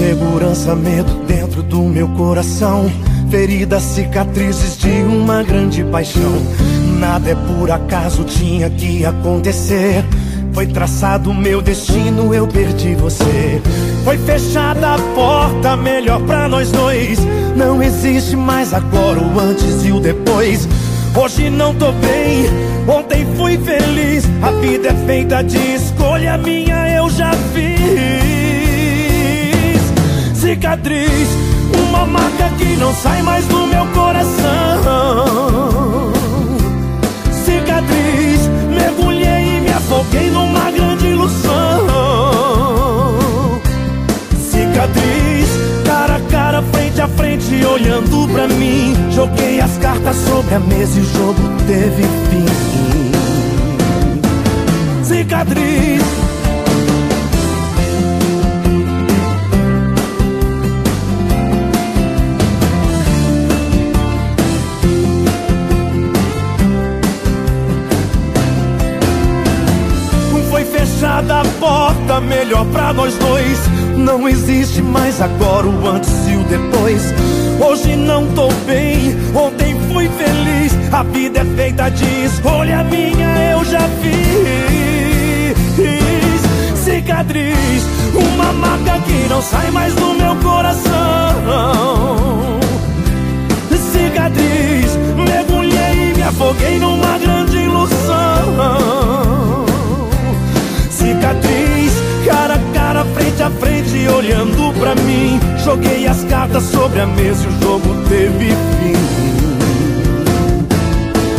Insegurança, medo dentro do meu coração. Feridas, cicatrizes de uma grande paixão. Nada é por acaso, tinha que acontecer. Foi traçado meu destino, eu perdi você. Foi fechada a porta, melhor pra nós dois. Não existe mais agora o antes e o depois. Hoje não tô bem, ontem fui feliz. A vida é feita de escolha minha, eu já fiz. Não sai mais do meu coração. Cicatriz, mergulhei e me afoguei numa grande ilusão. Cicatriz, cara a cara, frente a frente, olhando pra mim. Joguei as cartas sobre a mesa e o jogo teve fim. Cicatriz. Fechada a porta, melhor pra nós dois. Não existe mais agora o antes e o depois. Hoje não tô bem, ontem fui feliz. A vida é feita de escolha minha, eu já fiz. Cicatriz, uma marca que não sai mais do meu coração. Cicatriz, mergulhei e me afoguei numa frente, olhando pra mim. Joguei as cartas sobre a mesa e o jogo teve fim.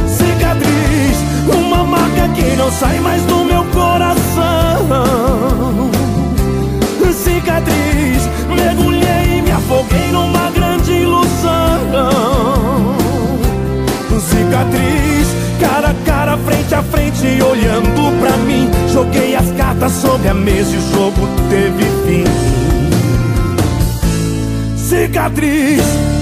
Cicatriz, uma marca que não sai mais do meu coração. Cicatriz, mergulhei e me afoguei numa grande ilusão. Cicatriz, cara a cara, frente a frente, olhando pra mim. Joguei as cartas sobre a mesa e o jogo teve Cicatriz.